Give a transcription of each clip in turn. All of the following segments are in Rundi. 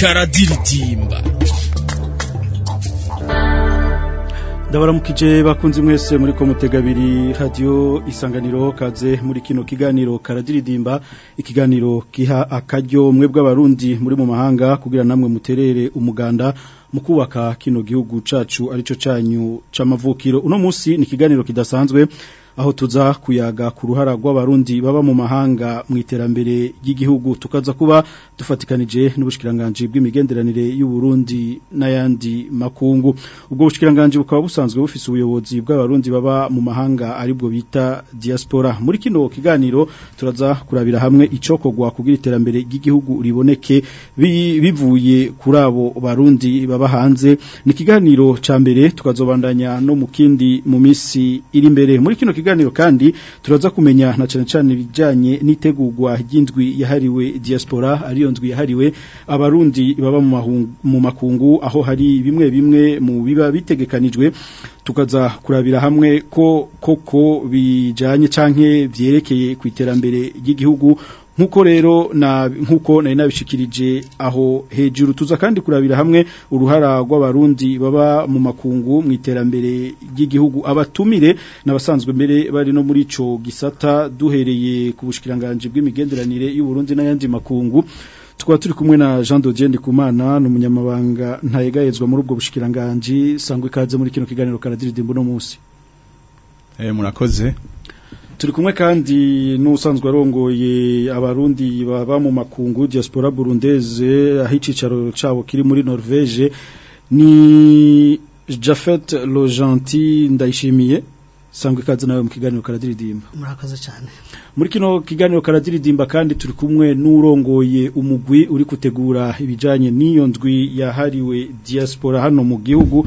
karadiridimba ndabaramukije bakunzi mwese muri komutega abiri radiyo isanganiro kaze muri kino kiganiro karadiridimba ikiganiro kiha akaryo mwe bw'abarundi muri mu mahanga kugira namwe muterere umuganda mu kubaka kino gihugu cacu, aricyo cyanyu cy'amavukiro uno munsi ni ikiganiro kidasanzwe aho tuza kuyaga ku ruhara rw'abarundi baba mu mahanga mu iterambere ry'igihugu tukaza kuba dufatikanije n'ubushikiranganje bw'imigenderanire y'u Burundi n'ayandi makungu ubwo bushikiranganje bukaba busanzwe bufise ubuyobozi bw'abarundi baba mu mahanga aribwo bita diaspora muri kino kiganiro turaza kurabira hamwe icokorwa kugira iterambere ry'igihugu riboneke bivuye kuri abo barundi baba hanze ni kiganiro ca mbere tukazobandanya no mu kindi mu misi iri imbere muri kino kiganiro kandi turaza kumenya na cyane cyane ibijyanye n'itegurwa ry'indwi yahariwe diaspora ariyo ndwi yahariwe abarundi baba mu makungu aho hari bimwe bimwe mu biba bitegekanijwe tukaza kurabira hamwe ko koko bijyanye canke byerekeye ku iterambere ry'igihugu nkuko rero na nkuko nari nabishikirije aho hejuru tuza kandi kurabira hamwe uruhara rw'abarundi baba mu makungu mu iterambere ry'igihugu abatumire n'abasanzwe mbere bari no muri ico gisata duhereye ku bushikiranganje bw'imigenderanire y'u Burundi n'ayandi makungu tukaba turi kumwe na Jean Dodier Ndikumana n'umunyamabanga ntayegayezwa muri ubwo bushikiranganje sangwe ikaze muri kino kiganiro karadiridimbo no munsi eh murakoze turi kumwe kandi n'usanzwe arongoye abarundi baba mu makungu diaspora burundeze aho icyicaro cyabo kiri muri norvege ni jafet lojanti ndayishimiye sangwa ikaze nawe mu kiganiro karadiridimba murakaza cyane muri kino kiganiro karadiridimba kandi turi kumwe n'urongoye umugwi uri kutegura ibijanye n'iyo ndwi yahariwe diaspora hano mu gihugu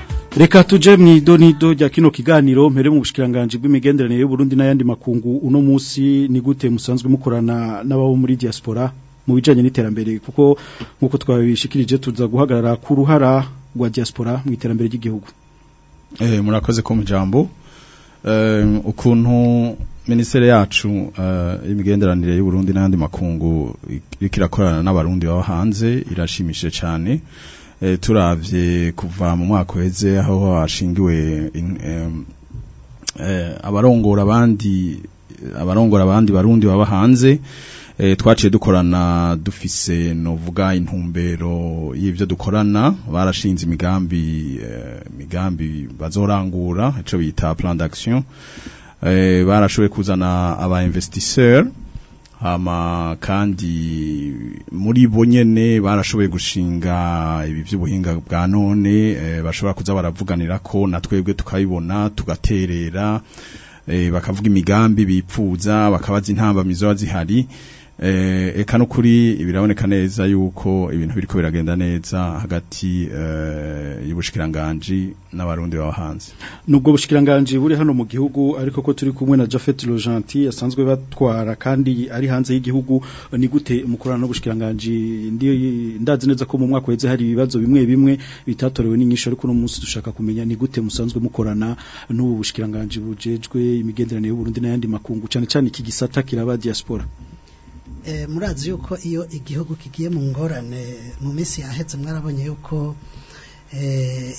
reka tuje mu idonido rya kino kiganiro mpere mu bushikiranganji bw'imigenderanire y'u Burundi n'ayandi makungu uno munsi ni gute musanzwe mukorana n'ababo muri diaspora mu bijyanye n'iterambere kuko nk'uko twabishikirije tuza guhagarara ku ruhara rwa diaspora mu iterambere ry'igihugu eh, murakoze ko mu jambo eh, ukuntu minisiteri yacu eh, y'imigenderanire y'u Burundi n'andi makungu ikirakorana n'abarundi baba hanze irashimishije cyane turabye kuva mu mwaka uheze aho hashingiwe abarongora abandi abarongora abandi barundi baba hanze Eh, twaciye dukorana dufise novuga intumbero y'ibyo dukorana barashinze imigambi eh, imigambi bazorangura icyo bita plan d'action eh, barashoboye kuzana aba investisseur hama kandi muri bo nyene barashoboye gushinga ibi by'ubuhinga bwa none bashobora kuza baravuganira ko na twebwe tukayibona tugaterera bakavuga imigambi bipfuza bakabaza intambamizi zihari Eh, eka no kuri biraboneka neza yuko ibintu biriko biragenda neza hagati eh, y'ubushikiranganji n'abarundi baba hanze nubwo bushikiranganji buri hano mu gihugu ariko ko turi kumwe na Jafet Lojanti yasanzwe batwara kandi ari hanze y'igihugu ni gute mukorana no bushikiranganji ndazi neza ko mu mwaka weze hari ibibazo bimwe bimwe bitatorewe n'inyisho ariko no munsi dushaka kumenya ni gute musanzwe mukorana n'ubu bushikiranganji bujejwe imigenderanire y'u Burundi n'ayandi makungu cyane cyane iki gisata kiraba diaspora Eh, murazi yuko iyo igihugu kigiye mu ngorane mu minsi yahetse mwarabonye yuko eh,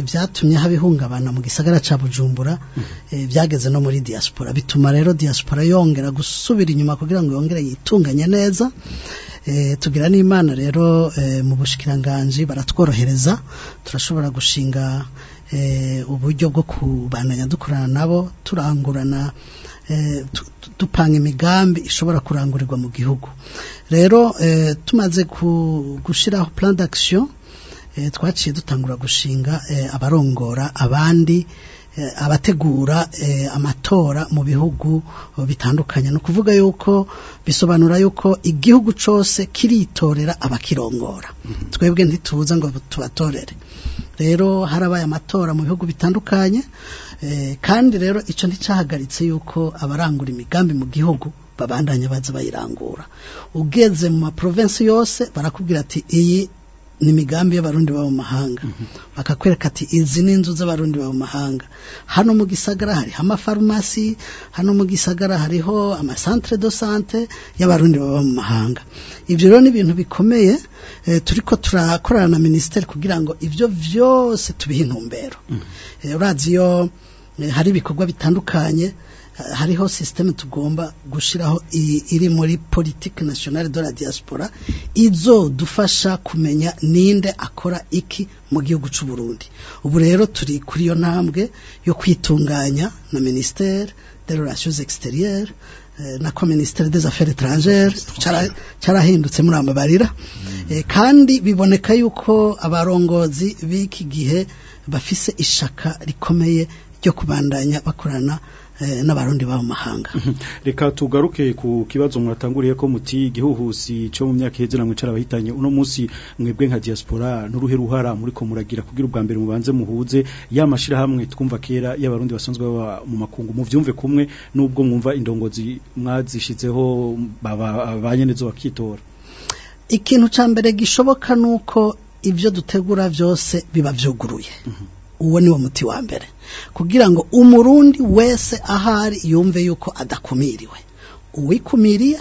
ibyatumye ihungabana mu gisagara cya bujumbura mhm. eh, byageze no muri diaspora bituma rero diaspora yongera gusubira inyuma kugira ngo yongere yitunganye neza tugira n'imana rero mu bushikiranganji baratworohereza turashobora gushinga uburyo bwo kubananya dukorana nabo turangurana dupanga eh, imigambi ishobora kurangurirwa mu gihugu rero eh, tumaze gushyiraho plan d'action eh, twaciye dutangura gushinga abarongora abandi abategura amatora mu bihugu bitandukanye ni ukuvuga yuko bisobanura yuko igihugu cyose kiritorera abakirongora mhm. twebwe ntituza ngo tubatorere rero harabaye amatora mu bihugu bitandukanye Eh, kandi rero icyo nticyahagaritse yuko abarangura imigambi mu gihugu babandanya baza bayirangura ugeze mu maprovensi yose barakubwira ati iyi ni imigambi y'abarundi baba mu mahanga mm-hmm. bakakwereka ati izi ni inzu z'abarundi ba mu mahanga hano mu gisagara hariho amafarumasi hano mu gisagara hariho amasantere do sante y'abarundi baba mu mahanga ibyo rero ni ibintu bikomeye eh, turi ko turakorana na minisiteri kugira ngo ibyo byose tubihe intumbero urazi mm-hmm. eh, eh, hari ibikorwa bitandukanye hariho sisiteme tugomba gushiraho iri muri politiki nasiyonari de la diaspora izo dufasha kumenya ninde akora iki mu gihugu cy'u Burundi ubu rero turi kuri iyo ntambwe yo kwitunganya na minisiteri de relations extérieures eh, na ko minisiteri des affaires étrangères cyarahindutse muri amabarira mm. eh, kandi biboneka yuko abarongozi b'iki gihe bafise ishaka rikomeye ryo kubandanya bakorana Eh, n'abarundi baba mahanga mhm. reka tugaruke ku kibazo mwatanguriye ko muti igihuhusi cyo mu myaka iheze namwe carabahitanye uno munsi mwebwe nka diaspora n'uruhe ruhara muri ko muragira kugira ubwa mbere mubanze muhuze ya hamwe twumva kera y'abarundi basanzwe baba mu makungu mu vyumve kumwe nubwo mwumva indongozi mwazishizeho abanyenezo bakitora ikintu ca mbere gishoboka nuko ivyo dutegura vyose biba vyuguruye mm -hmm. uwo niwo muti wa mbere kugira ngo umurundi wese ahari yumve yuko adakumiriwe uwikumiriye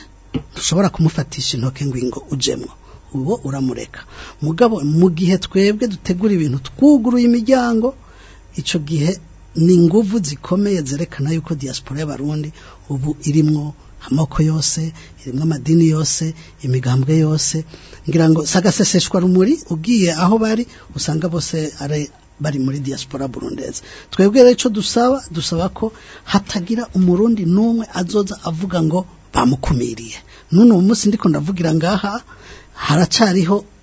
dushobora kumufatisha intoki ngo ujemwo uwo uramureka mugabo mu gihe twebwe dutegura ibintu twuguruye imiryango icyo gihe ni inguvu zikomeye zerekana yuko diaspora y'abarundi ubu irimwo amoko yose irimwo amadini yose imigambwe yose ngira ngo sagaseseshwa rumuri ugiye aho bari usanga bose ari bari muri diaspora burundeze twebwe rero icyo dusaba dusaba ko hatagira umurundi n'umwe azoza avuga ngo bamukumiriye none ubu munsi ndiko ndavugira ngaha haracariho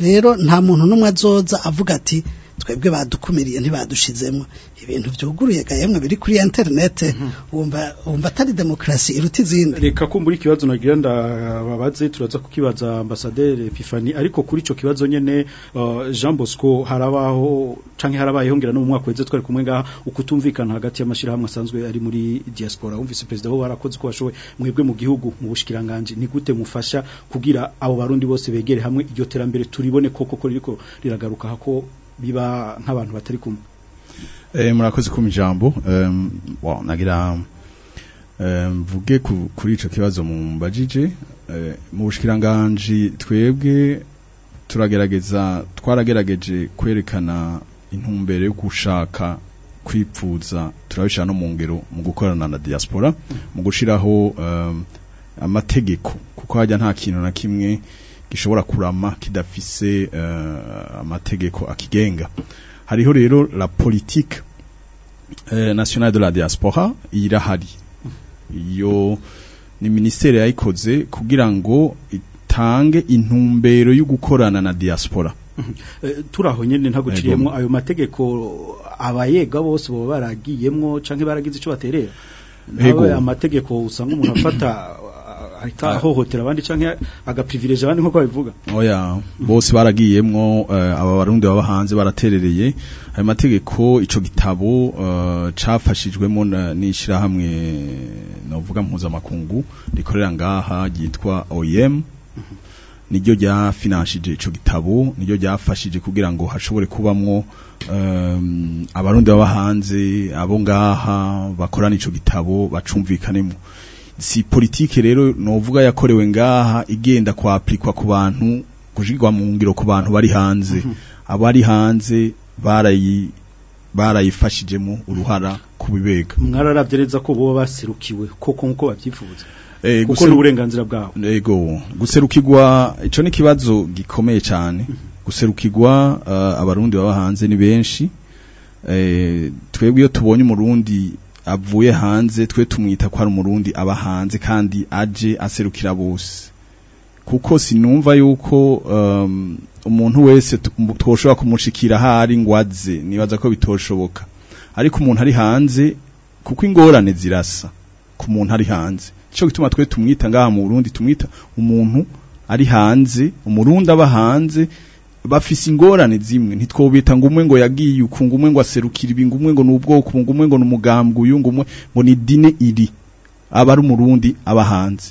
rero nta muntu n'umwe azoza avuga ati twebwe badukumiriye ntibadushizemo ibintu byuguruye gahemwe biri kuri internet mhm. wumva wumva atari demokarasi iruta izindi reka ko muri kibazo nagira ndababaze turaza kukibaza ambasaderi Pifani ariko kuri ico kibazo nyene uh, Jean Bosco harabaho canke harabaye hongera no mu mwaka weze twari kumwe ngaha ukutumvikana hagati y'amashira hamwe asanzwe ari muri diaspora umvise president bo barakoze ko bashowe mwebwe mu gihugu mu bushikiranganje ni gute mufasha kugira abo barundi bose begere hamwe iryo terambere turibone koko ko ririko riragaruka hako biba nk'abantu batari kumwe eh, murakoze ku ijambo nagira mvuge kuri icyo kibazo eh, mu mbajije mu bushikiranganje twebwe turagerageza twaragerageje kwerekana intumbero yo gushaka kwipfuza turabishyira no mu ngero mu gukorana na diaspora mu gushyiraho amategeko kuko hajya nta kintu na kimwe gishobora kurama kidafise uh, amategeko akigenga hariho rero la politique euh, nationale de la diaspora irahari iyo ni ministere yayikoze kugira ngo itange intumbero yo gukorana na diaspora eh, turaho nyene ntagociyemwo ayo mategeko abayega bose bo baragiyemwo canke baragize ico baterera amategeko usanga umuntu afata ahita ahohotera abandi canke agaprivilege abandi nko babivuga oya bose baragiyemo eh, aba barundi baba hanze baraterereye ayo mategeko icyo gitabo eh, cyafashijwemo nishyirahamwe navuga mpuzamakungu rikorera ngaha ryitwa OIM e niryo ryafinanshije icyo gitabo niryo ryafashije kugira ngo hashobore kubamo eh, abarundi baba hanze abo ngaha bakorana ico gitabo bacumvikanemo si politiki rero novuga yakorewe ngaha igenda kwaplikwa ku bantu kujigwa mu ngiro ku bantu bari hanze mhm. abari hanze barayi barayifashijemo uruhara ku kubibega mwararabyereza ko bo baserukiwe koko nkuko babyifuza eh, kuko n'uburenganzira bwabo yego guserukirwa ico ni kibazo gikomeye cyane mhm. guserukirwa eh, abarundi baba hanze ni benshi eh, twebwe iyo tubonye umurundi avuye hanze twe tumwita ko ari umurundi aba hanze kandi aje aserukira bose kuko sinumva yuko um, umuntu wese twoshobora kumushikira hari ngo nibaza ko bitoshoboka ariko umuntu ari hanze kuko ingorane zirasa ku muntu ari hanze cyo gituma twe tumwita ngaha mu Burundi tumwita umuntu ari hanze umurundi aba hanze bafise ingorane zimwe ntitwobita ngo umwe ngo yagiye ukunga umwe ngo aserukira ibi ngo umwe ngo n'ubwoko ngo umwe ngo n'umugambwe uyu ngo umwe ngo ni dine iri aba ari umurundi aba hanze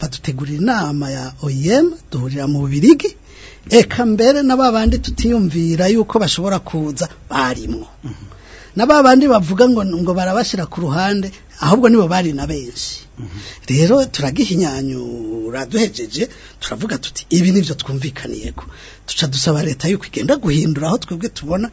badutegurira inama ya oem duhurira mu bubirigi eka mbere naba ba bandi tutiyumvira yuko bashobora kuza barimwo mhm. na ba bandi bavuga ngo ngo barabashyira ku ruhande ahubwo nibo bari na benshi mhm. rero turagihinyanyura duhejeje turavuga tuti ibi nibyo twumvikaniye ko duca dusaba leta yuko igenda guhindura aho twebwe tubona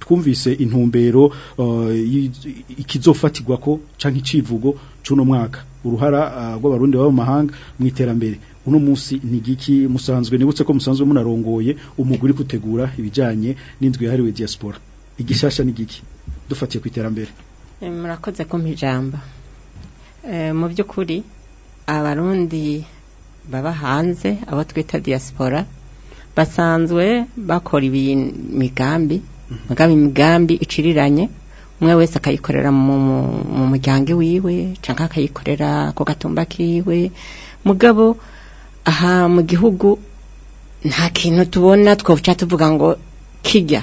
twumvise intumbero eh, ikizofatigwa ko cyangwa icivugo cy'uno mwaka uruhara eh, rw'abarundi baba mu mahanga mu iterambere uno munsi ni igiki musanzwe nibutse ko musanzwe munarongoye umugore gutegura ibijyanye n'inzu yahariwe diaspora igishasha ni igiki dufatiye ku iterambere murakoze ku ijambo mu by'ukuri abarundi baba hanze abo twita diaspora basanzwe bakora imigambi imigambi imigambi iciriranye umwe wese akayikorera mu muryango wiwe cyangwa akayikorera ku gatumba kiwe mugabo aha mu gihugu nta kintu tubona twoca tuvuga ngo kijya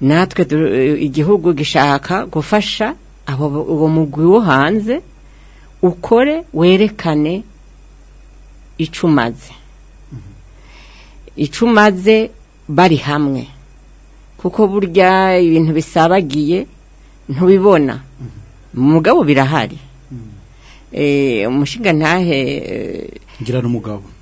natwe uh, igihugu gishaka gufasha uwo mugwi wo hanze ukore werekane icyo umaze mm-hmm. icyo umaze bari hamwe kuko burya ibintu bisabagiye ntubibona mm-hmm. mugabo birahari hmm. eh, umushinga ntahe eh, ngira n'umugabo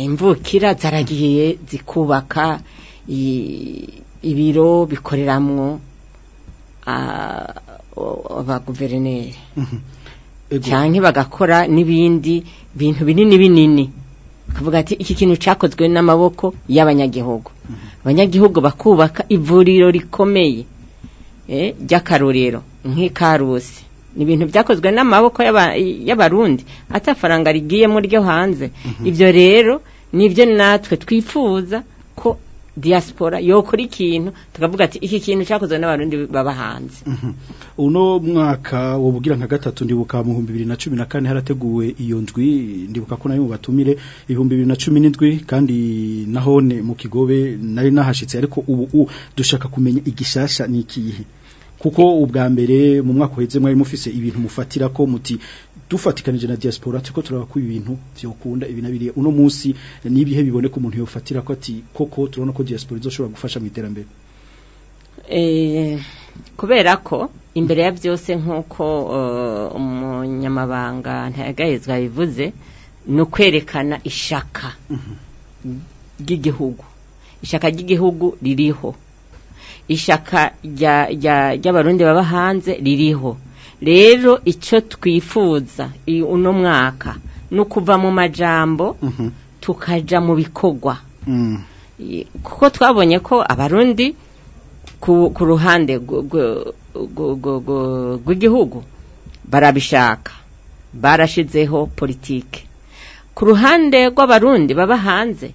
imvukira zaragiye zikubaka ibiro bikoreramo guverineri mm-hmm. cyane bagakora n'ibindi bintu binini binini bakavuga ati iki kintu cyakozwe n'amaboko y'abanyagihugu mm-hmm. abanyagihugu bakubaka ivuriro rikomeye e, ry'akarorero nk'ikarusi ni ibintu byakozwe n'amaboko y'abarundi atafaranga rigiyemo ryo hanze mm-hmm. ibyo rero nibyo natwe twifuza ko diaspora yokora ikintu tukavuga ati iki kintu cyakozwe n'abarundi baba hanze mhm. uno mwaka wobugira nka gatatu ndibuka mu 2014 harateguwe iyo ndwi ndibuka ko nayo batumire 2017 kandi nahone mu kigobe nari nahashitse ariko ubu dushaka kumenya igishasha n'ikihe kuko ubwa mbere mu mwaka uheze mwari mufise ibintu mufatira ko muti dufatikanije na diaspora tuko turabako ibintu byokunda ibi nabiriye uno munsi nibihe biboneka umuntu yofatira ko ati koko turabona ko diaspora izoshobora gufasha mu iterambere eh kubera ko imbere ya byose nkuko uh, umunyamabanga ntayagahezwa bivuze no kwerekana ishaka mhm. ry'igihugu ishaka ry'igihugu ririho ishaka ry'abarundi baba hanze ririho rero icyo twifuza uno mwaka ni ukuva mu majambo mhm. tukajya mu bikorwa mm. kuko twabonye ko abarundi ku ruhande rw'igihugu barabishaka barashyizeho politiki ku ruhande rw'abarundi baba hanze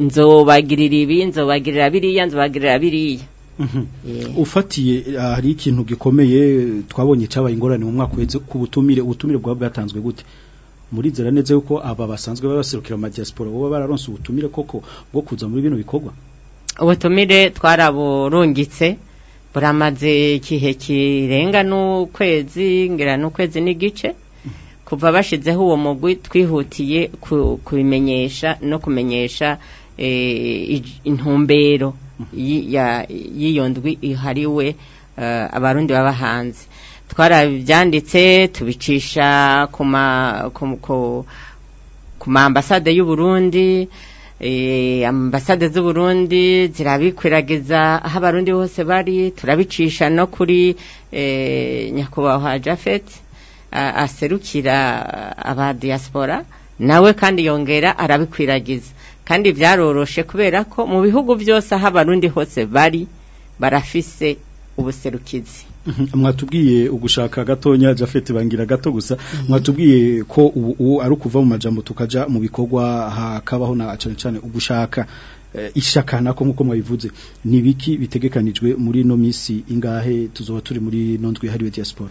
nzobagirira ibi nzobagirira biriya nzobagirira biriya mhm. ufatiye ah, hari ikintu gikomeye twabonye cyabaye ingorane mu mwaka uhetse ku butumire ubutumire bwaba bwatanzwe gute murizera neza yuko aba basanzwe babaserukira mu diaspora bo bararonse ubutumire koko bwo kuza muri bino bikorwa ubutumire twaraburungitse buramaze igihe kirenga n'ukwezi ngira n'ukwezi n'igice kuva bashyizeho uwo mugwi twihutiye kubimenyesha no kumenyesha eh, intumbero mm. y'iyo ndwi ihariwe eh, abarundi baba hanze twarabi tubicisha ku ma ambasade y'uburundi e, ambasade z'uburundi zirabikwiragiza aho abarundi bose bari turabicisha no kuri e, nyakubahwa jafet aserukira aba diaspora nawe kandi yongera arabikwiragiza kandi byaroroshe kubera ko mu bihugu byose aho abarundi hose bari barafise ubuserukizi Mhm. mwatubwiye ugushaka gatonya Jafet bangira gato gusa mhm. mwatubwiye ko ari ukuva mu majambo tukaja mu bikorwa hakabaho na cyane cyane ugushaka eh, ishaka nako nkuko mwabivuze ni bitegekanijwe muri no misi ingahe tuzoba turi muri nondwe hariwe diaspora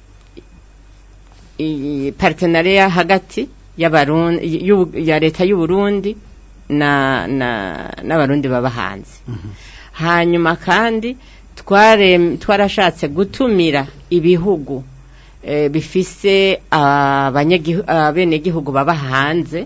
partenariya hagati ya leta y'uburundi n'abarundi baba hanze mhm. hanyuma kandi twarashatse gutumira ibihugu eh, bifise abenegihugu ah, ah, baba hanze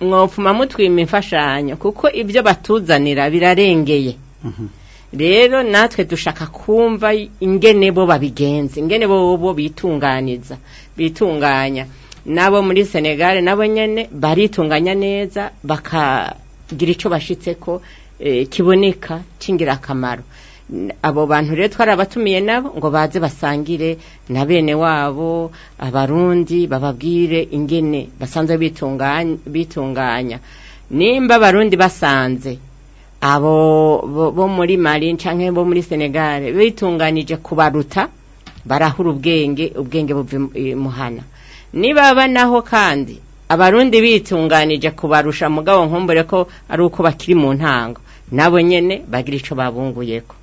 mwopfuma mutwima imfashanyo kuko ibyo batuzanira birarengeye mhm. rero natwe dushaka kumva ingene bo babigenza ingene bo bo bitunganiza bitunganya nabo muri senegali nabo nyine baritunganya neza bakagira icyo bashyitse ko e, kiboneka cy'ingirakamaro abo bantu rero twarabatumiye nabo ngo baze basangire na bene wabo abarundi bababwire ingene basanzwe bitunganya nimba abarundi basanze abo bo muri mari canke bo muri senegare bitunganije kubaruta barahura ubwenge ubwenge buva muhana nibaba naho kandi abarundi bitunganije kubarusha mugabo nkumbure ko ari uko bakiri mu ntango nabo nyene bagira ico ko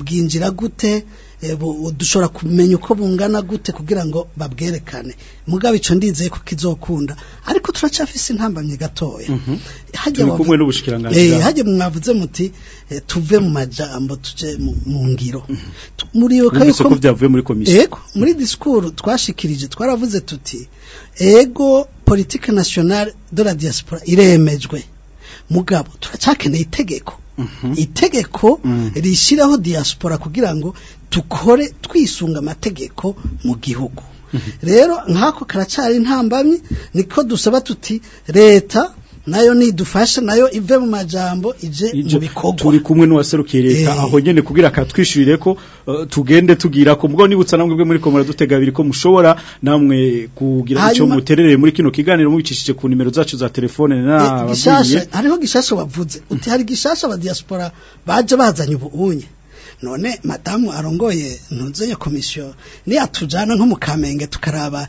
bwinjira gute Eh, dushobora kumenya uko bungana gute kugira ngo babwerekane mugabe icyo ndizeye kuko kizokunda ariko turacyafise intambamye gatoya mhm. hajye eh, mwavuze muti eh, tuve mu majambo tuje mu ngiro mhm. muribuka yuko byavuye muri komisiyo yego muri disikuru twashikirije twaravuze tuti ego politike nationale de la diaspora iremejwe mugabo turacyakeneye itegeko mhm. itegeko mm. rishyiraho diaspora kugira ngo dukore twisunga amategeko mu gihugu rero nk'ako karacyari intambamye niko dusaba tuti leta nayo nidufasha nayo ive mu majambo ije mu bikorwa turi kumwe n'uwaserukiye leta eh. aho nyene kugira katwishurire ko eh, tugende tugira ko mubwo nibutsa namwe bwe muri komora dutegabiri ko mushobora namwe kugira icyo muterereye muri kino kiganiro mubicishije ku nimero zacu za telefone na bashasha eh, hariho gishasha bavuze uti hari gishasha diaspora baje bazanye ubunye none madamu arongoye ntuzoye komisiyo niyo atujyana nko mu tukaraba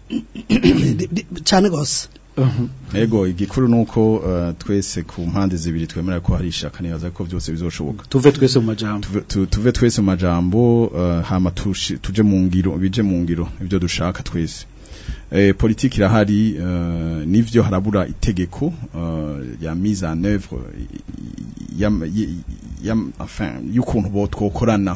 cyane gose ego igikuru nuko uh, twese ku mpande zibiri twemera ko hari ishaka neza ko byose bizoshoboka tuve twese mu majambo tuve twese mu majambo uh, hama tuje mu ngiro bije mu ngiro ibyo dushaka twese eh, politiki irahari uh, n'ibyo harabura itegeko ya mise en œuvre y'ukuntu bo twokorana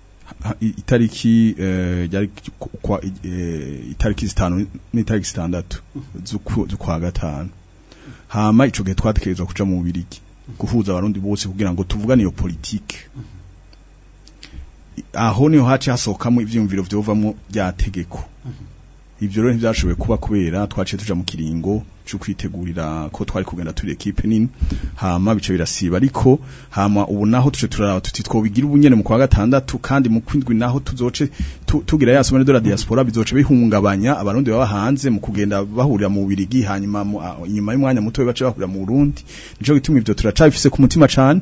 itariki eh, eh, itariki zitanu n'itariki zitandatu z'ukwa gatanu hama ico gihe twatekerezwa kuja mu Bubirigi guhuza abarundi bose kugira ngo tuvugane iyo politiki. aho niho hace hasohokamo ivyumviro vyovamwo bya tegeko ivyo rero ntivyashoboye kuba kubera twaciye tuja mu kiringo cyo kwitegurira ko twari kugenda turi equipe nini hama bice birasiba ariko hama ubu naho tuje turara tuti twobigira ubunyene mu kwa gatandatu kandi mu kwindwi naho tuzoce tugira ya somero de diaspora bizoce bihungabanya abarundi baba hanze mu kugenda bahurira mu birigi hanyuma inyuma y'umwanya muto bace bahurira mu Burundi nico gituma ivyo turacafise ku mutima cyane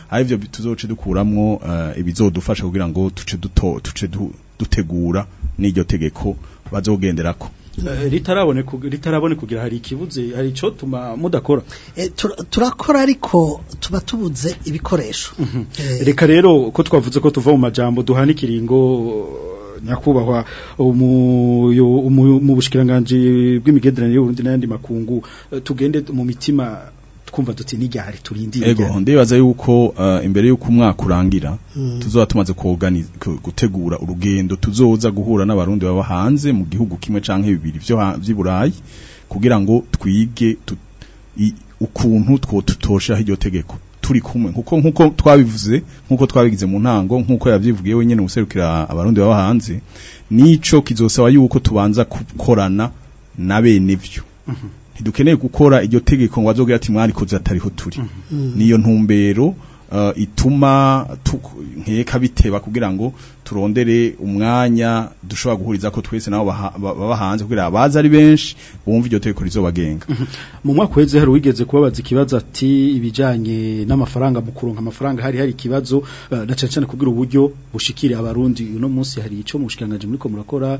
ari ivyo tuzoce dukuramwo uh, ibizodufasha kugira ngo tuce duto tuce du, dutegura n'iryo tegeko bazogenderako eh, ritarabone kugira hari ikibuze hari icyo tuma mudakora eh, turakora ariko tuba tubuze ibikoresho mhm. eh, reka rero ko twavuze ko tuva mu majambo duhana nyakubahwa mu bushikiranganji bw'imigenderanire y'uburundi n'ayandi makungu tugende mu mitima twumva duti n'igihari turindiriye yego ndibaza yuko eh, imbere yuko umwaka urangira hmm. tuzaba tumaze gutegura urugendo tuzoza guhura n'abarundi baba hanze mu gihugu kimwe cyangwa bibiri by'i burayi kugira ngo twige ukuntu tutoshaho iryo tegeko turi kumwe nkuko nkuko twabivuze nkuko twabigize mu ntango nkuko yabyivugiye wenyine userukira abarundi baba hanze nico kizosaba yuko tubanza gukorana na bene byo mhm. ntidukeneye gukora iryo tegeko ngo bazogira ati mwarikoze atariho turi mm-hmm. niyo ntumbero ituma nkeka biteba kugira ngo turondere umwanya dushobora guhuriza ko twese nabo baba hanze kugira abaza ari benshi bumva iryo teko bagenga. Mhm. mu mwaka uheze hari wigeze kubabaza ikibazo ati ibijyanye n'amafaranga mu kuronka amafaranga hari hari ikibazo naca cyane kugira uburyo bushikira abarundi uno munsi hari icyo mu bushikiranganji muriko murakora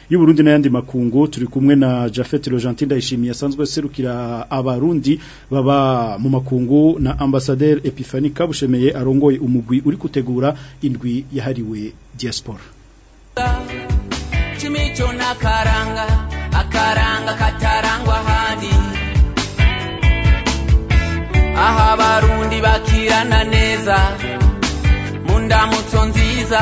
y'u Burundi n'ayandi makungu turi kumwe na Jafet Rogentin Ndayishimiye asanzwe serukira abarundi baba mu makungu na ambassadeur Epiphanie Kabushemeye arongoye umugwi uri kutegura indwi yahariwe diaspora Chimicho na karanga akaranga katarangwa ahandi aho abarundi bakirana neza mu ndamutso nziza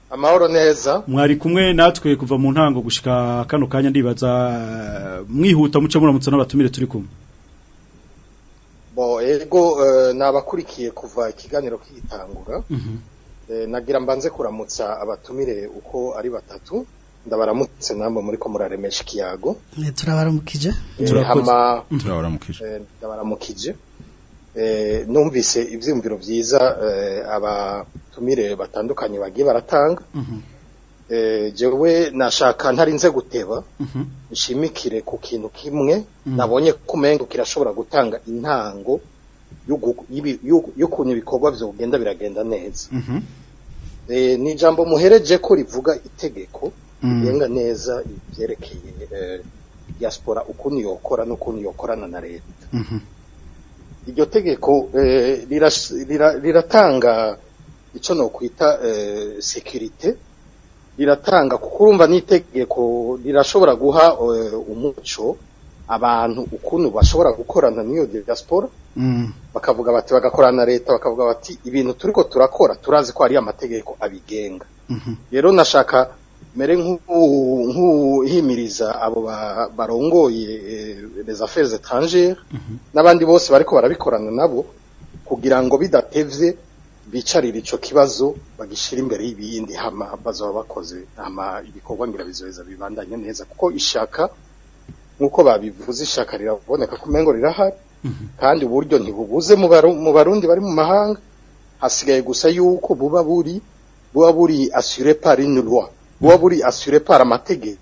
amahoro neza mwari kumwe natwe kuva mu ntango gushika kano kanya ndibaza mwihuta muce muramutse n'abatumire turi kumwe bo ego eh, nabakurikiye kuva ikiganiro kitangura mhm. eh, nagira mbanze kuramutsa abatumire uko ari batatu ndabaramutse namwe muri ko muraremesha ikiyago eh, turabaramukije eh, turabaramukije mm. eh, ndabaramukije numvise ibyiyumviro byiza abatumire batandukanye bagiye baratanga mm-hmm. jewe nashaka ntarinze guteba mm-hmm. nshimikire ku kintu kimwe mm. nabonye kumengo kirashobora gutanga intango y'ukuntu ibikorwa byo kugenda biragenda neza mm-hmm. ni ijambo muhereje ko rivuga itegeko bigenga mm. neza ibyerekeye eh, diaspora ukuntu yokora n'ukuntu yokorana na leta mm-hmm. iryo tegeko eh, riratanga icyo ni nokwita eh, sekirite riratanga kuko urumva n'itegeko rirashobora guha umuco abantu ukuntu bashobora gukorana n'iyo diaspora mm. bakavuga bati bagakorana na leta bakavuga bati ibintu turi ko turakora turazi ko hari amategeko abigenga mm-hmm. rero nashaka mere nk'uhimiriza abo barongoye les eh, affaires étrangères mhm. n'abandi bose bariko barabikorana nabo kugira ngo bidatevye bicarira ico kibazo bagishira imbere y'ibindi hama bazaba bakoze ama ibikorwa ngira bizoheza bibandanye neza kuko ishaka nk'uko babivuze ishaka riraboneka ko umengo rirahari mhm. kandi uburyo ntibubuze mu barundi bari mu mahanga hasigaye gusa yuko buba buri buba buri assuré par une loi uba buri assurepara amategeko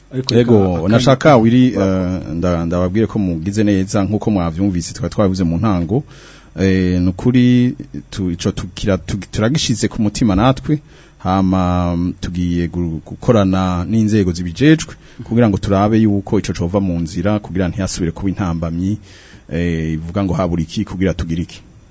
Ego nashaka wiri ndababwire ko mugize neza nkuko mwavyumvise twa twavuze mu ntango Eh, ni ukuri turagishyize ku mutima natwe hama mm, tugiye gukorana n'inzego zibijejwe kugira ngo turabe yuko icyo cova mu nzira kugira ntihasubire kuba intambamyi eh, ivuga ngo habura iki kugira tugire iki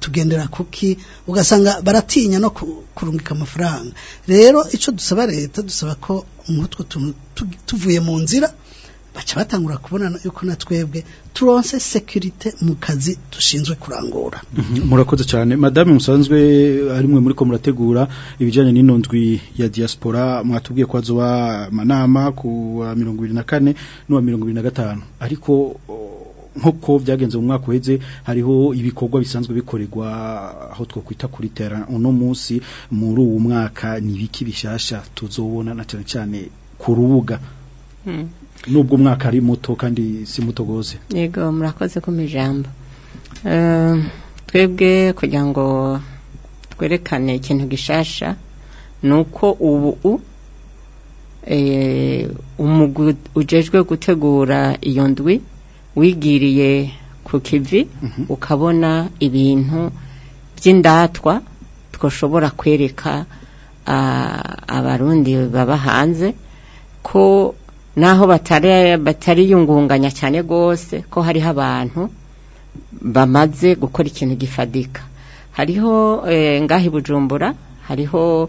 tugendera kuki ugasanga baratinya no kurungika amafaranga rero icyo dusaba leta dusaba ko umutwe tuvuye mu nzira baca batangura kubona yuko na twebwe turonse sekirite mu kazi dushinzwe kurangura mhm. murakoze cyane madame musanzwe arimwe muri ko murategura ibijyanye n'inondwi ya diaspora mwatubwiye ko azoba manama ku wa mirongo ibiri na kane n'uwa mirongo na gatanu ariko nk'uko byagenze mu mwaka uheze hariho ibikorwa bisanzwe bikoregwa aho two kwita kuri tera uno munsi muri uwo mwaka ni ibiki bishasha tuzobona na cyane cyane ku rubuga hmm. nubwo umwaka ari muto kandi si muto rwose yego murakoze ku ijambo eh, twebwe kugira ngo twerekane ikintu gishasha ni uko ubu eh, umugwi ujejwe gutegura iyo ndwi wigiriye ku kivi mhm. ukabona ibintu by'indatwa twashobora kwereka ah, abarundi baba hanze ko naho batariyungunganya cyane rwose ko hariho abantu bamaze gukora ikintu gifadika hariho eh, ngahi bujumbura hariho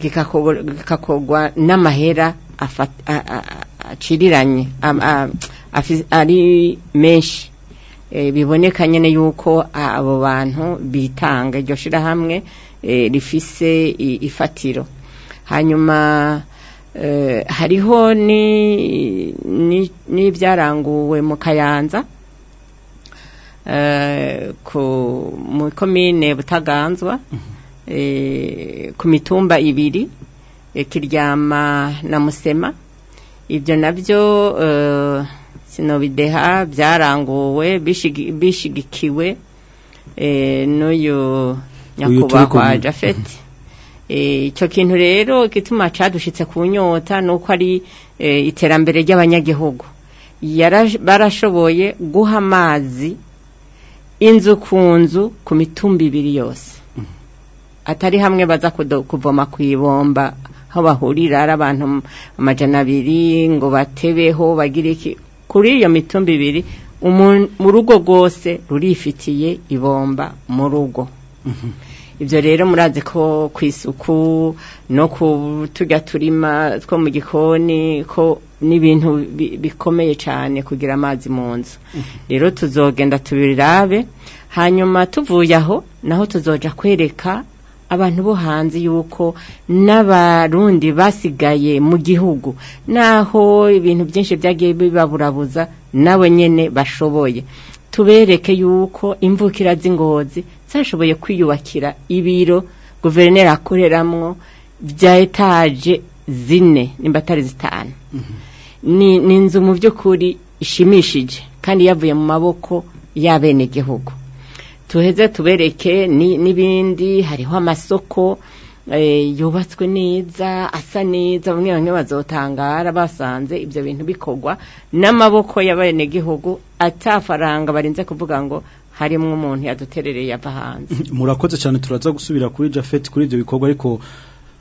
kikakogwa n'amahera aciriranye ari menshi eh, biboneka nyine yuko abo bantu bitanga iryo shyirahamwe eh, rifise ifatiro hanyuma Eh, hariho n'ibyaranguwe mu kayanza eh, muri komine butaganzwa mhm. eh, ku mitumba ibiri kiryama na musema ibyo nabyo sinobideha byaranguwe bishigikiwe n'uyu nyakubahwa jafeti mhm. E, icyo kintu rero igituma cadushyitse ku nyota ni uko ari e, iterambere ry'abanyagihugu barashoboye guha amazi inzu ku nzu ku mitumba ibiri yose atari hamwe baza kuvoma ku ibomba aho bahurira ari abantu amajana abiri ngo batebeho bagire iki kuri iyo mitumba ibiri mu rugo rwose rurifitiye ibomba mu rugo mhm. ibyo rero murazi ko ku isuku no ku tujya turima two mu gikoni ko n'ibintu bikomeye cyane kugira amazi mu nzu mhm. rero tuzogenda tubirabe hanyuma tuvuye aho naho tuzoja kwereka abantu bo hanze yuko n'abarundi basigaye mu gihugu naho ibintu byinshi byagiye bibaburabuza nawe nyine bashoboye tubereke yuko imvukira z'ingozi zashoboye kwiyubakira ibiro guverineri akoreramo bya etaje zine nimba atari zitanu mhm. ni inzu mu by'ukuri ishimishije kandi yavuye mu maboko y'abenegihugu tuheze tubereke n'ibindi hariho amasoko Eh, yubatswe neza asa neza bamwe bamwe bazotangara basanze ibyo bintu bikogwa n'amaboko y'abenegihugu atafaranga barinze kuvuga ngo harimo umuntu yaduterereye ava hanze murakoze cyane turaza gusubira kuri jafeti kuri ibyo bikorwa ariko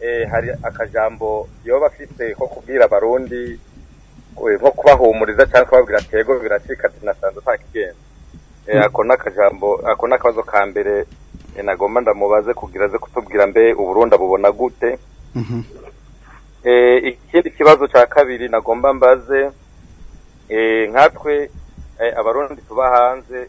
eh, hari akajambo yoba bafite ko kubwira abarundi eh, nko kubahumuriza cyangwa kubabwira atego biracika ati nasanze nta eh, ako ni ako ni ka mbere nagomba ndamubaze kugira aze kutubwira mbe uburundi abubona gute mhm. ikindi kibazo cya kabiri nagomba mbaze nkatwe abarundi tuba hanze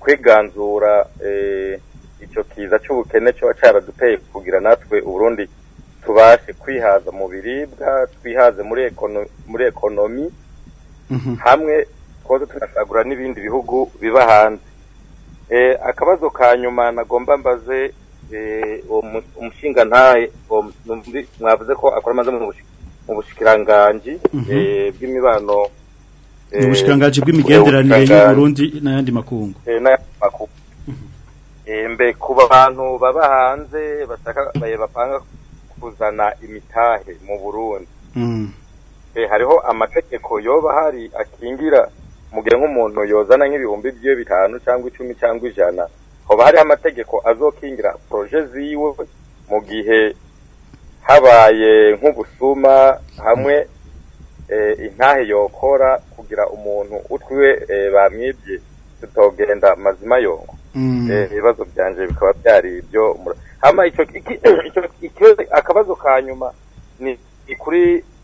kwiganzura icyo kiza cy'ubukene cyaba cyabaduteye kugira natwe uburundi tubashe kwihaza mu biribwa twihaze muri muri ekonomi mhm. hamwe twoze tunasagura n'ibindi bihugu biba hanze eh, akabazo ka nyuma nagomba mbaze eh, umushinga umushingantahe mwavuze ko akora amaze mu bushikiranganji mhm. eh, bw'imibano mu bushikiranganji bw'imigenderanire y'uburundi n'ayandi makungu mhm. mbe ku bantu baba hanze bapanga kuzana imitahe mu burundi mm. eh, hariho amategeko yoba hari akingira mu nk'umuntu yozana nk'ibihumbi bye bitanu cyangwa icumi cyangwa ijana haba hariho amategeko azokingira proje ziwe mu gihe habaye nk'ubusuma hamwe eh, intahe yokora kugira umuntu utwiwe eh, bamwibye tutogenda mazima yongo Mm. Eh, ibibazo byanjye bikaba byari ibyo akabazo ka nyuma ni kuri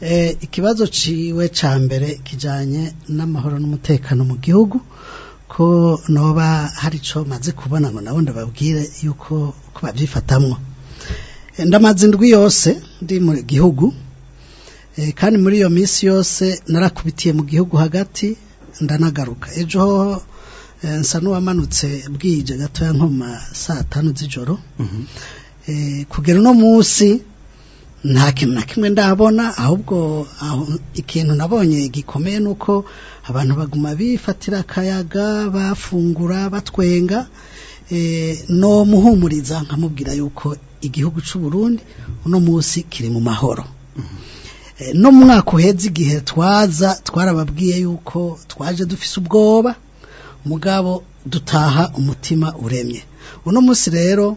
eh, ikibazo ciwe cya mbere kijanye n'amahoro n'umutekano mu gihugu ko noba hari cyo maze kubona ngo nabo ndababwire yuko ko babyifatamwo eh, ndamaze indwi yose ndi mu gihugu eh, kandi muri iyo minsi yose narakubitiye mu gihugu hagati ndanagaruka ejo eh, nsa n'uwamanutse bwije gatoya nko ma saa tanu z'ijoro mhm. eh, kugera uno munsi nta kintu na kimwe ndabona ahubwo ikintu nabonye gikomeye ni uko abantu baguma bifatira akayaga bafungura batwenga eh, no muhumuriza nkamubwira yuko igihugu cy'u Burundi uno munsi kiri mu mahoro mhm. Eh, no mu mwaka uheze igihe twaza twarababwiye yuko twaje dufise ubwoba mugabo dutaha umutima uremye uno munsi rero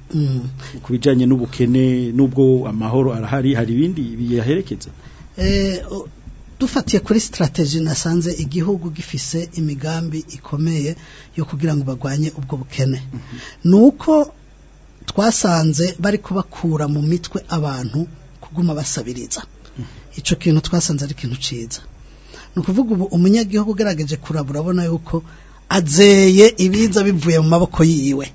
mm. ku bijyanye n'ubukene n'ubwo amahoro arahari hari ibindi biyaherekeza eh, dufatiye kuri strategy nasanze igihugu gifise imigambi ikomeye yo kugira ngo barwanye ubwo bukene mhm. ni uko twasanze bari kubakura mu mitwe abantu kuguma basabiriza mhm. icyo kintu twasanze ari ikintu cyiza ni ukuvuga ubu umunyagihugu ugerageje kurabura abona yuko azeye ibiza bivuye mu maboko yiwe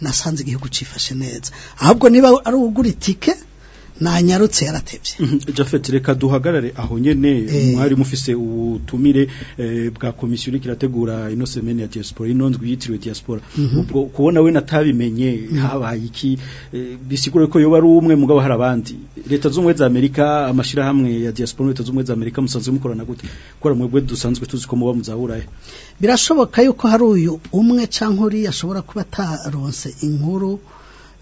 nasanze igihugu cifashe neza ahubwo niba ari ugura itike nanyarutse yaratebye mhm. Japhet reka duhagarare aho nyene eh. mwari mufise ubutumire eh, bwa komisiyo iri ino semene ya diaspora ino ndwi yitiriwe diaspora mhm. ubwo kubona we natabimenye mhm. habaye iki eh, bisigure ko yoba ari umwe mugabo hari abandi leta z'umwe za Amerika amashira hamwe ya diaspora leta z'umwe za Amerika musanzwe mukorana gute gukora mwebwe dusanzwe tuzi ko muba muzahuraye birashoboka yuko hari uyu umwe canke yashobora ashobora kuba taronse inkuru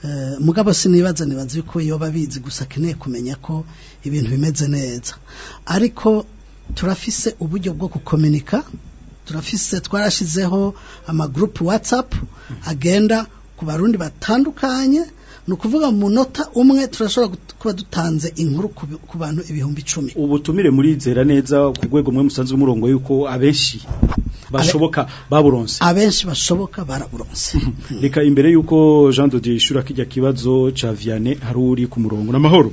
Eh, mugabo sinibaza nibaza yuko iyo babizi gusa akeneye kumenya ko ibintu bimeze neza ariko turafise uburyo bwo gukominika turafise twarashizeho amagurupu WhatsApp agenda ku barundi batandukanye ni ukuvuga mu munota umwe turashobora kuba dutanze inkuru ku bantu ibihumbi icumi ubutumire murizera neza ku rwego mwe Musanze umurongo y'uko abenshi bashoboka baburonse abenshi bashoboka baraburonse reka imbere y'uko jean dodi ishura kijya kibazo cya viyane hari uri ku murongo n'amahoro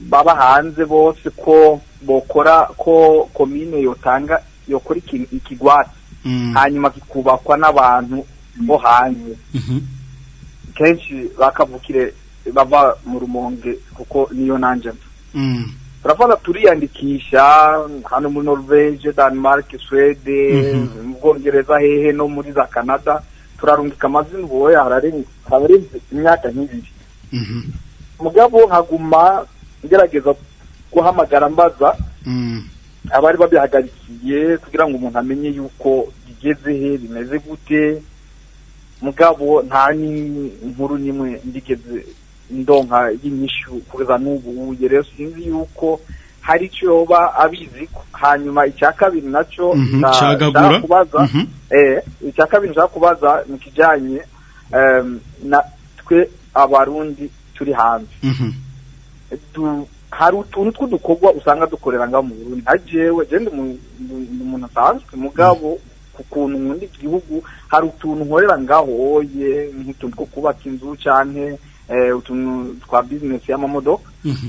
baba hanze bose ko bokora ko komine yotanga yokora ikigwati mm. hanyuma kikubakwa n'abantu bo hanze mm-hmm. kenshi bakavukire bava mu rumonge kuko niyo nanjye mva mm. turafata turiyandikisha hano muri norvege denmark swede mm-hmm. mu bwongereza hehe no muri za canada turarungika amazina ubu wowe hararenze imyaka nk'ibiri mm-hmm. mugabo nkaguma ngerageza guhamagara mbaza mm. abari babihagarikiye kugira ngo umuntu amenye yuko bigeze he bimeze gute mugabo nta n'inkuru n'imwe ndigeze ndonka y'inyishyu kugeza n'ubu rero sinzi yuko hari icyo yoba abizi hanyuma icya kabiri nacyo nshaka kubaza icya kabiri nshaka kubaza kijyanye na twe abarundi turi hanze hari utuntu tw'udukorwa usanga dukorera ngaho mu burundi nka jewe genda umuntu asanzwe mugabo ku kuntu nkunda igihugu hari utuntu nkorera ngaho ye nk'utuntu two kubaka inzu cyane eh, utuntu twa bizinesi y'amamodoka mhm.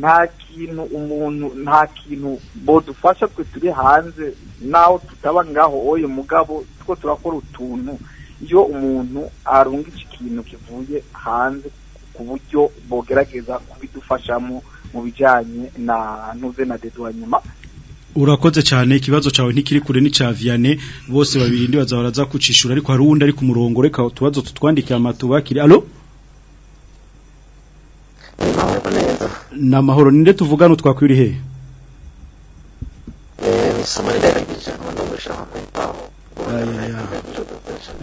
nta kintu umuntu nta kintu bodufasha twe turi hanze naho tutaba ngaho oye mugabo two turakora utuntu iyo umuntu arunga iki kintu kivuye hanze ku buryo bogerageza kubidufashamo mu bijyanye na ntuze na nyuma: urakoze cyane ikibazo cyawe ntikiri kure ni cya bose babiri ndibaza baraza kucishura ariko hari uwundi ari ku murongo reka utubazo tutwandikira amatubakire alo ni amahoro ninde tuvugana twakwira hehe eh,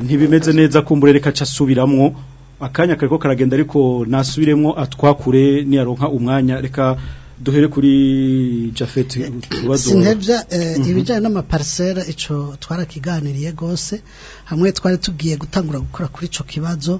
ntibimeze neza kumbure reka asubiramwo akanya kariko karagenda ariko nasubiremwo atwakure ah, niyaronka umwanya reka duhere kuri jafeti eh, sinebya eh, mhm. ibijyanye n'amaparisera icyo twarakiganiriye gose hamwe twari tugiye gutangura gukora kuri icyo kibazo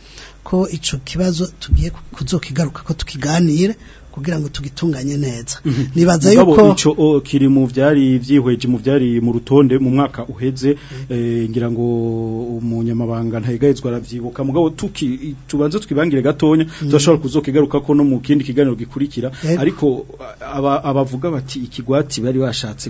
ko icyo kibazo tugiye kuzokigaruka ko tukiganire kugira ngo tugitunganye neza mhm. nibaza yuko ico kiri mu byari byihweje mu byari mu rutonde mu mwaka uheze mhm. eh, ngira ngo umunyamabanga ntayigayizwa aravyibuka mugabo tuki tubanze tukibangire gatonya mhm. tuzashobora kuzokigaruka ko no mu kindi kiganiro gikurikira eh. ariko abavuga bati ikigwati bari washatse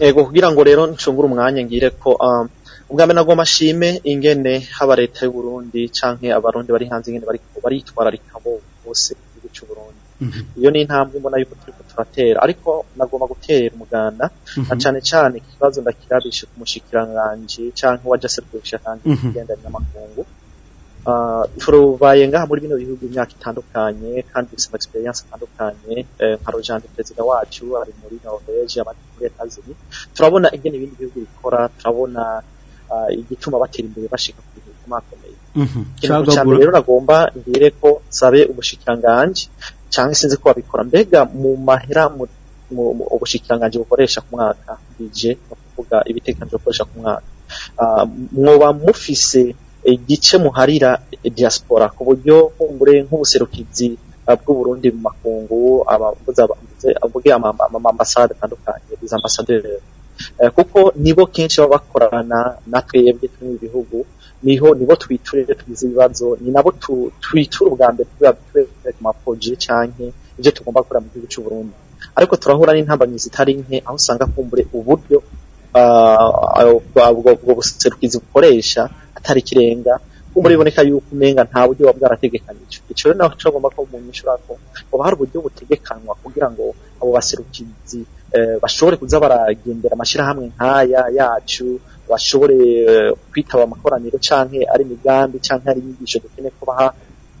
yego mm. kugira ngo rero ncungure umwanya ngire ko um, ubwa mbere nabwo mashime ingene haba leta y'uburundi cyangwa abarundi bari hanze ingene bari bitwararika bose cy'uburundi iyo ni intambwe mbona yuko turi turatera ariko nagomba guterera umuganda na cyane cyane ikibazo ndakirabishe ku mushikiranganji cyangwa wa jaserukisha kandi igendanye n'amakungu turubaye ngaha muri bino bihugu imyaka itandukanye kandi dufite experience itandukanye nka Rojande perezida wacu ari muri Norvege abandi muri Etazini turabona ingene ibindi bihugu bikora turabona igituma batera imbere bashika ku bihugu akomakomeye mhm. ikintu cya mbere rero nagomba mbwire ko nsabe ubushikiranganje cyangwa sinzi ko babikora mbega mu mahera ubushikiranganje bukoresha ku mwaka bije kuvuga ibitekerezo bukoresha ku mwaka ah, mwoba mufise igice muharira diaspora ku buryo kumbure nk'ubuserukizi ah, bw'uburundi mu makungu mvuge amambasade atandukanye izo ambasaderi eh, kuko nibo kenshi baba bakorana na twebwe turi mu bihugu niho nibo twicurire tugize ibibazo ni nabo twicura ubwa mbere tubabwira ku mapoje cyane ibyo tugomba gukora mu gihugu cy'u ariko turahura n'intambanyi zitari nke aho usanga kumbure uburyo ubwo ah, buserukizi bukoresha atari kirenga kumbure biboneka yuko umenga nta buryo buba bwarategekanije icyo rero naho cyagomba ko umuntu yishura ko hari uburyo butegekanwa kugira ngo abo baserukizi eh, bashobore kuza baragendera amashyirahamwe nk'aya yacu bashobore eh, kwitaba amakoraniro canke ari imigambi cyangwa ari inyigisho dukeneye kubaha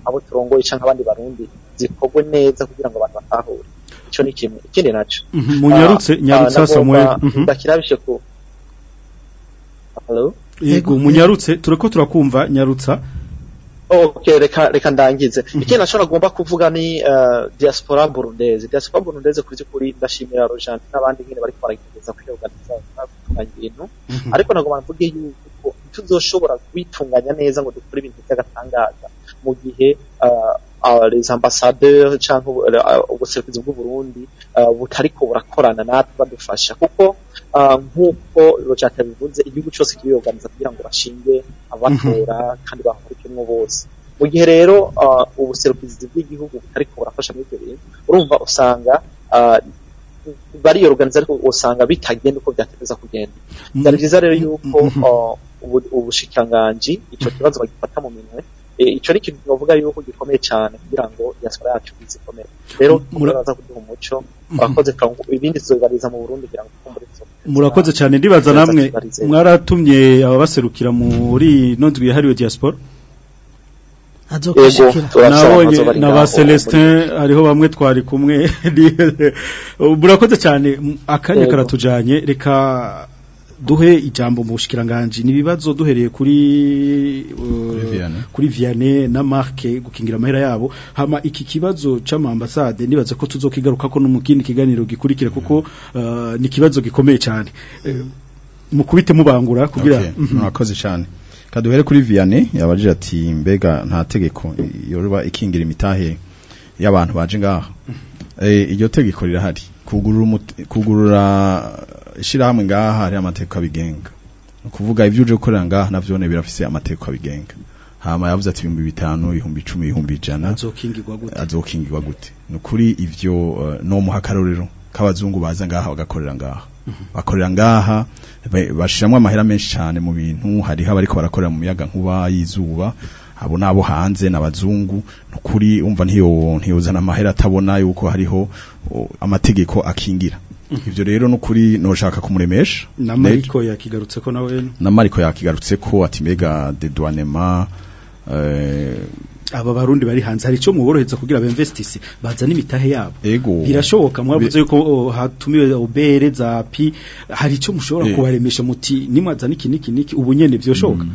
abo turongoye canke abandi barundi zikorwe neza kugira ngo abantu batahure ico ni kimwe ikindi naco mhm. munyarutse nyarutse ah, ah, Samuel mhm. ndakirabishe ku yego munyarutse tureko turakumva nyarutsa Oh, oke reka ndangize mm-hmm. ikindi nashobora agomba kuvuga ni eh, diaspora burundeze diaspora burundeze ku by'ukuri ndashimira rojani n'abandi nyine bari baragerageza kwiyoganiza gutunganya ibintu ariko ntabwo bavuge yuko tuzoshobora kubitunganya neza ngo dukore ibintu by'agatangaza mu gihe les ambassadeurs cyangwa ubuserukizi bw'u Burundi butariko burakorana natwe badufasha kuko Ah, nk'uko Rojater bivuze igihugu cyose kiriyoganiza kugira ngo bashinge abatora mhm. kandi bahakurikiremo bose mu gihe rero ah, ubuserukizi bw'igihugu ariko burafasha muri ibyo bintu urumva usanga ah, bariyoruganiza ariko usanga bitagenda uko byategereza kugenda byari byiza rero yuko mhm. ubushikiranganji icyo kibazo bagifata mu minwe icyo ni ikintu bavuga yuko gikomeye cyane kugira ngo diaspora yacu izikomere rero muraza kuduha umuco murakoze ibindi tuzobibariza mu Burundi kugira ngo tukumbure murakoze cyane ndibaza namwe mwaratumye ababaserukira muri ino nzu yahariwe diaspora nabonye na ba Celestin hariho bamwe twari kumwe murakoze cyane akanya karatujanye reka duhe ijambo mu bushikiranganje nibibazo duhereye kuri uh, kuri Vianney na Marke gukingira amahera yabo hama iki kibazo c'amambasade nibaza ko tuzokigaruka ko no mu kindi kiganiro gikurikira kuko uh, ni kibazo gikomeye cyane uh, mukubite mubangura kugira okay. Mhm. cyane kaduhere kuri Vianney yabajije ati mbega nta tegeko yoruba ikingira imitahe y'abantu baje ngaha mhm. eh, iryo tegeko rirahari kugurura ishyirahamwe ngaha hari amateka abigenga kuvuga ibyo uje gukorera ngaha navyo ne birafise amateka abigenga hama yavuze ati 5000 1000 1000 azokingirwa gute azokingirwa gute nukuri ibyo uh, no muhakarorero kabazungu baza ngaha bagakorera ngaha mhm. bakorera ngaha bashiramwe amahera menshi cyane mu bintu hariho abari ko barakorera mu miyaga nkuba yizuba abo abo hanze nabazungu nukuri umva ntiyo ntiyozana amahera atabona yuko hariho amategeko akingira ivyo rero nukuri noshaka kumuremesha na Mariko yakigarutse ko nawe na Mariko yakigarutse ko ati mega de douanement eh aba barundi bari hanze hari ico muborohereza kugira ba investisi baza n'imitahe yabo birashoboka mwavuze yuko oh, hatumiwe obere za pi hari ico mushobora kubaremesha muti nimwaza niki niki niki ubunyene byoshoboka mm.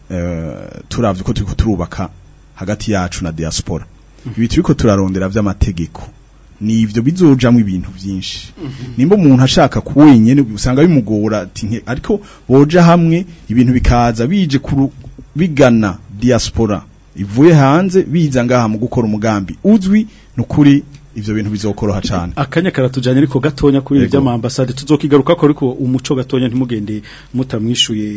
eh, turavye ko turiko turubaka hagati yacu na diaspora ibi turiko turarondera by'amategeko ni ibyo bizojamo ibintu byinshi mhm. nimba umuntu ashaka ku wenyine usanga bimugora ariko boja hamwe ibintu bikaza bije bigana diaspora ivuye hanze biza ngaha mu gukora umugambi uzwi ni ukuri ivyo bintu bizokoroha cyane akanya karatujanye ariko gatonya kuri ivyo amambasade tuzokigaruka ko ariko umuco gatonya ntimugende mutamwishuye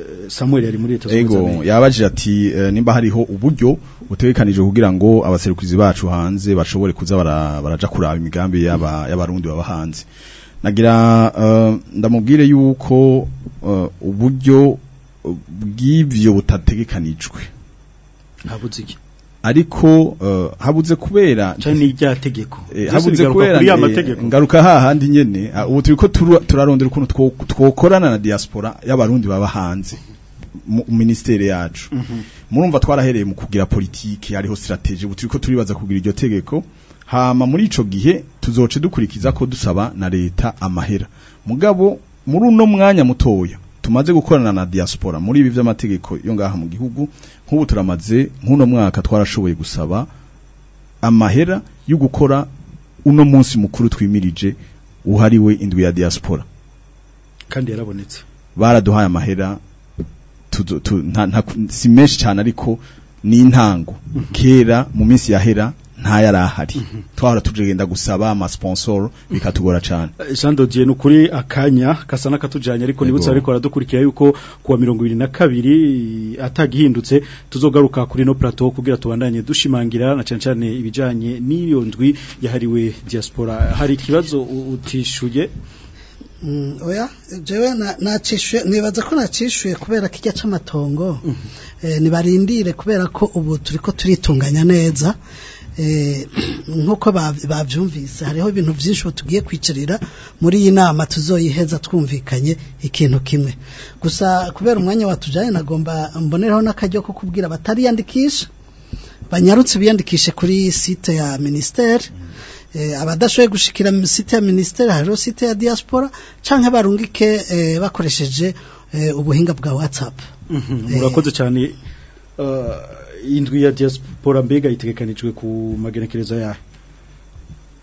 uh, Samuel yari muri leta yego yabajije ati eh, nimba hariho uburyo utegekanije kugira ngo abaserukirizi bacu hanze bashobore kuza baraja kuraba imigambi yaba y'abarundi baba hanze nagira eh, ndamubwire yuko uburyo bwibyo butategekanijwe ntabuziki ariko uh, habuze kubera eh, habuze kubera ngaruka hahandi nyene ah, ubu turiko turarondera ukuntu twokorana na diaspora y'abarundi baba hanze mu ministere yacu mhm. murumva twarahereye mu kugira politiki ariho strategie ubu turiko turibaza kugira iryo tegeko hama muri ico gihe tuzoce dukurikiza ko dusaba na leta amahera mugabo muri uno mwanya mutoya tumaze gukorana na diaspora muri ibi by'amategeko yo ngaha mu gihugu nk'ubu turamaze nk'uno mwaka twarashoboye gusaba amahera yo gukora uno munsi mukuru twimirije uhariwe indwi ya diaspora kandi yarabonetse baraduhaye amahera si menshi cyane ariko ni intango mhm. kera mu minsi yahera ntayo arahari twahora tugenda gusaba amasponsoro bikatugora cyane eh, Jean Dodier ni ukuri akanya gasa n'akatujyanye ariko nibutse ariko aradukurikira yuko kuwa mirongo irindwi na kabiri eh, atagihindutse tuzogaruka kuri no plateau kugira tubandanye dushimangira na cyane cyane ibijyanye n'iyo ndwi yahariwe diaspora hari ikibazo utishuye mm, oya jewe nacishuye nibaza ko nacishuye kubera kijya cy'amatongo mm-hmm. eh, nibarindire kubera ko ubu turi ko turitunganya neza Eh, nk'uko babyumvise hariho ibintu byinshi tugiye kwicarira muri iyi nama tuzoyiheza twumvikanye ikintu kimwe gusa kubera umwanya watujyanye nagomba mbonereho n'akajyo ko kubwira batariyandikisha banyarutse biyandikishe kuri site ya minisiteri eh, abadashoboye gushikira site ya minisiteri hariho site ya diaspora cyangwa barungike eh, bakoresheje ubuhinga bwa watsapu mhm, murakoze cyane indwi ya diaspora mbega itegekanijwe ku magenekerezo yayo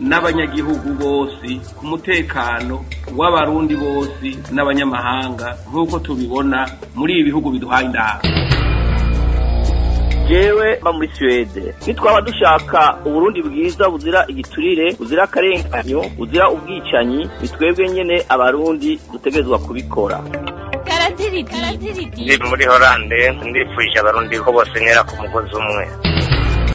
n'abanyagihugu bose ku mutekano w'abarundi bose n'abanyamahanga nk'uko tubibona muri ibi bihugu biduhaye indahabwo jewe mba muri suwede nitwaba dushaka uburundi bwiza buzira igiturire buzira akarenganyo buzira ubwicanyi bitwebwe nyine abarundi dutegerezwa kubikora ni muri horande ndifuje abarundi ko bose ntera ku mugozi umwe